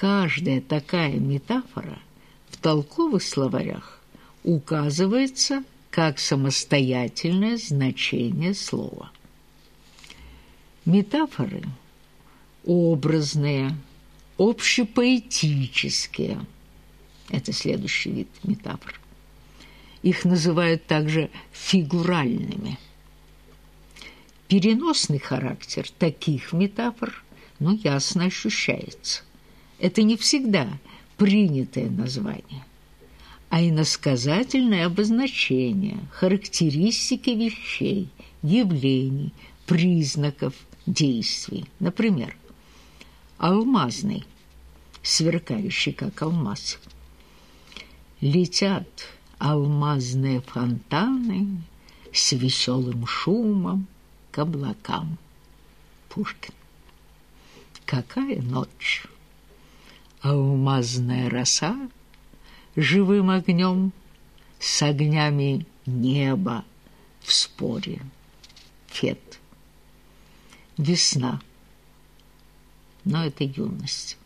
Каждая такая метафора в толковых словарях указывается как самостоятельное значение слова. Метафоры образные, общепоэтические – это следующий вид метафор. Их называют также фигуральными. Переносный характер таких метафор, ну, ясно ощущается. Это не всегда принятое название, а иносказательное обозначение, характеристики вещей, явлений, признаков, действий. Например, алмазный, сверкающий как алмаз. Летят алмазные фонтаны с веселым шумом к облакам. Пушкин. Какая ночь! Алмазная роса живым огнем с огнями неба в споре. Фет. Весна. Но это юность.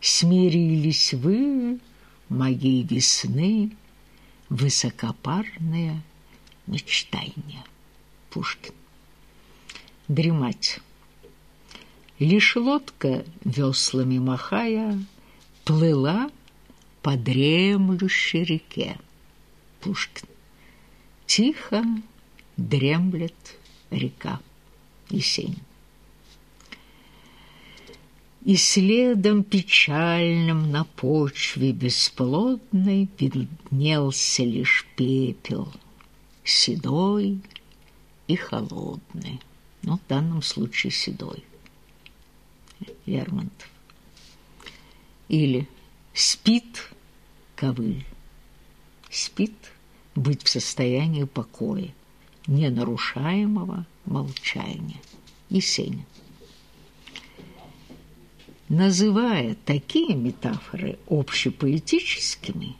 Смирились вы, моей весны, высокопарные мечтания. Пушкин. Дремать. Лишь лодка, веслами махая, плыла по дремлющей реке. Пушкин. Тихо дремлет река. Есенин. И следом печальным на почве бесплодной Виднелся лишь пепел, седой и холодный. Ну, в данном случае седой. Лермонтов. Или спит ковыль. Спит быть в состоянии покоя, ненарушаемого молчания. Есенин. Называя такие метафоры общепоэтическими,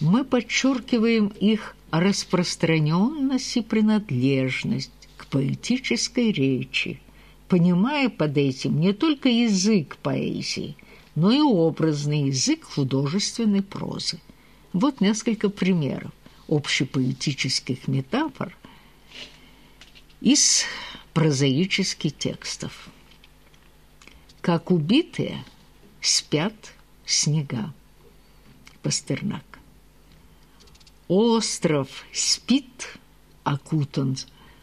мы подчеркиваем их распространенность и принадлежность к поэтической речи, понимая под этим не только язык поэзии, но и образный язык художественной прозы. Вот несколько примеров общепоэтических метафор из прозаических текстов как убитые спят снега. Пастернак. Остров спит, окутан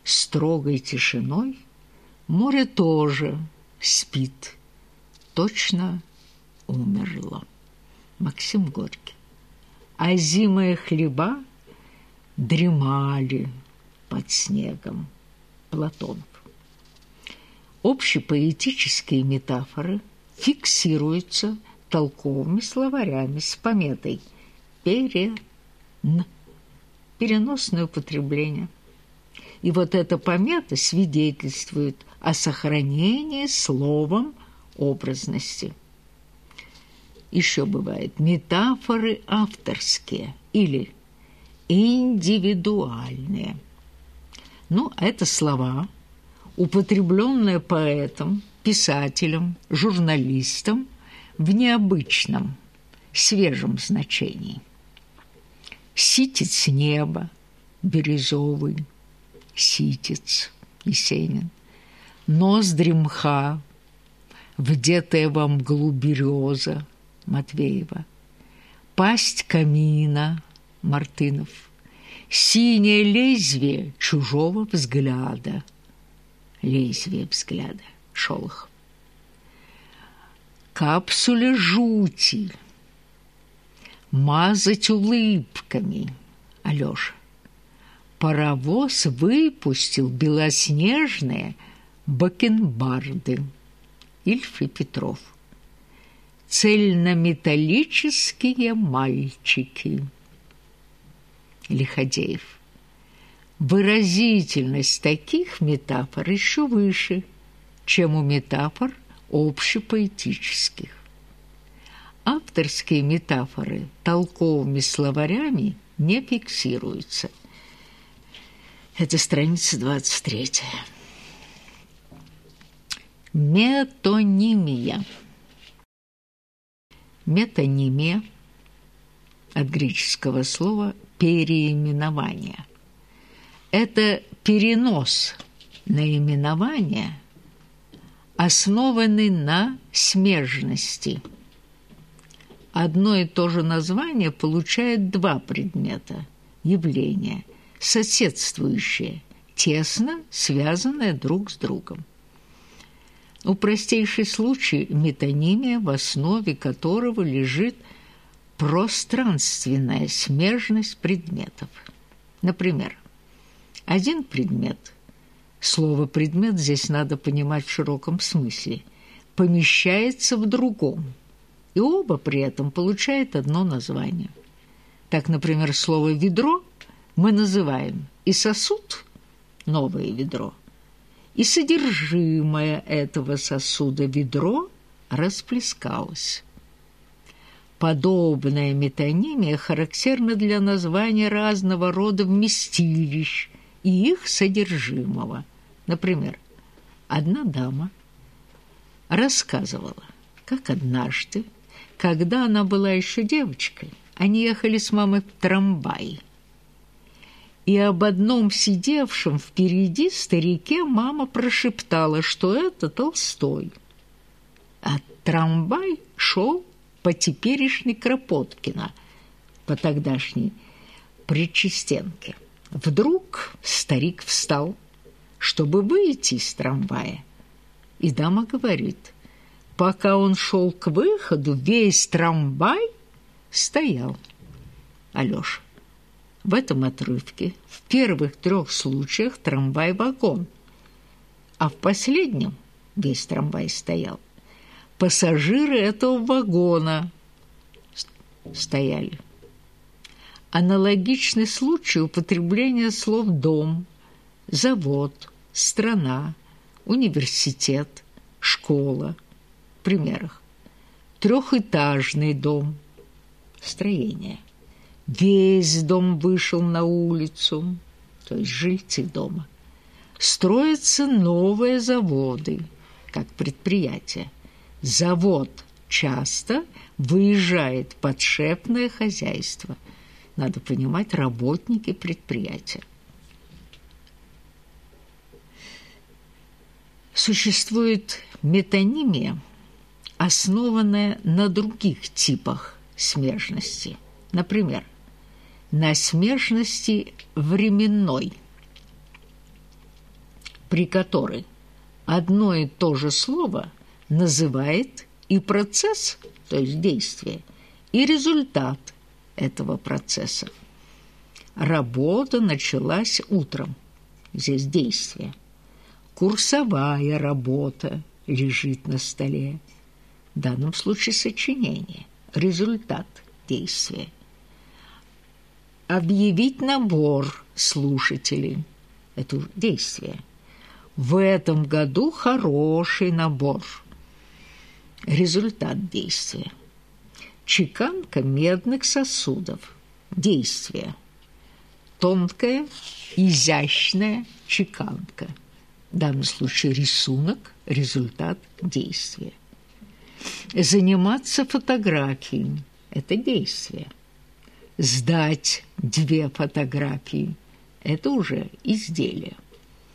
строгой тишиной, море тоже спит, точно умерло. Максим Горький. А зимые хлеба дремали под снегом. Платонов общепоэтические метафоры фиксируются толковыми словарями с пометой «перен» – переносное употребление. И вот эта помета свидетельствует о сохранении словом образности. Еще бывает метафоры авторские или индивидуальные. Ну, это слова – употребленное поэтом, писателем, журналистом в необычном, свежем значении. Ситец неба, бирюзовый, ситец, Есенин, ноздри мха, вдетая во мглу береза, Матвеева, пасть камина, Мартынов, синее лезвие чужого взгляда – лезвие взгляда. Шолох. Капсуля жути. Мазать улыбками. Алёша. Паровоз выпустил белоснежные бакенбарды. Ильф и Петров. Цельнометаллические мальчики. Лиходеев. Выразительность таких метафор еще выше, чем у метафор общепоэтических. Авторские метафоры толковыми словарями не фиксируются. Это страница 23. Метонимия. Метонимия от греческого слова «переименование». Это перенос наименования, основанный на смежности. Одно и то же название получает два предмета, явления, соседствующие, тесно связанные друг с другом. У простейший случай – метонимия, в основе которого лежит пространственная смежность предметов. Например, один предмет – слово «предмет» здесь надо понимать в широком смысле – помещается в другом, и оба при этом получают одно название. Так, например, слово «ведро» мы называем и сосуд – новое ведро – и содержимое этого сосуда ведро расплескалось. Подобная метонимия характерна для названия разного рода вместилищ и их содержимого. Например, одна дама рассказывала, как однажды, когда она была еще девочкой, они ехали с мамой в трамвае и об одном сидевшем впереди старике мама прошептала, что это Толстой. А трамвай шел по теперешней Кропоткина, по тогдашней Причистенке. Вдруг старик встал, чтобы выйти из трамвая, и дама говорит, пока он шел к выходу, весь трамвай стоял. Алёша. В этом отрывке в первых трех случаях трамвай-вагон, а в последнем весь трамвай стоял. Пассажиры этого вагона стояли. Аналогичный случай употребления слов «дом», «завод», «страна», «университет», «школа» в примерах. Трехэтажный дом, строение. Весь дом вышел на улицу, то есть жильцы дома. Строятся новые заводы, как предприятия. Завод часто выезжает подшепное хозяйство. Надо понимать, работники предприятия. Существует метонимия, основанная на других типах смежности. Например, на смежности временной, при которой одно и то же слово называет и процесс, то есть действие, и результат этого процесса. Работа началась утром, здесь действие. Курсовая работа лежит на столе, в данном случае сочинение, результат действия объявить набор слушателей. Это действие. В этом году хороший набор. Результат действия. Чеканка медных сосудов. Действие. Тонкая, изящная чеканка. В данном случае рисунок, результат действия. Заниматься фотографией – это действие сдать две фотографии. Это уже изделие.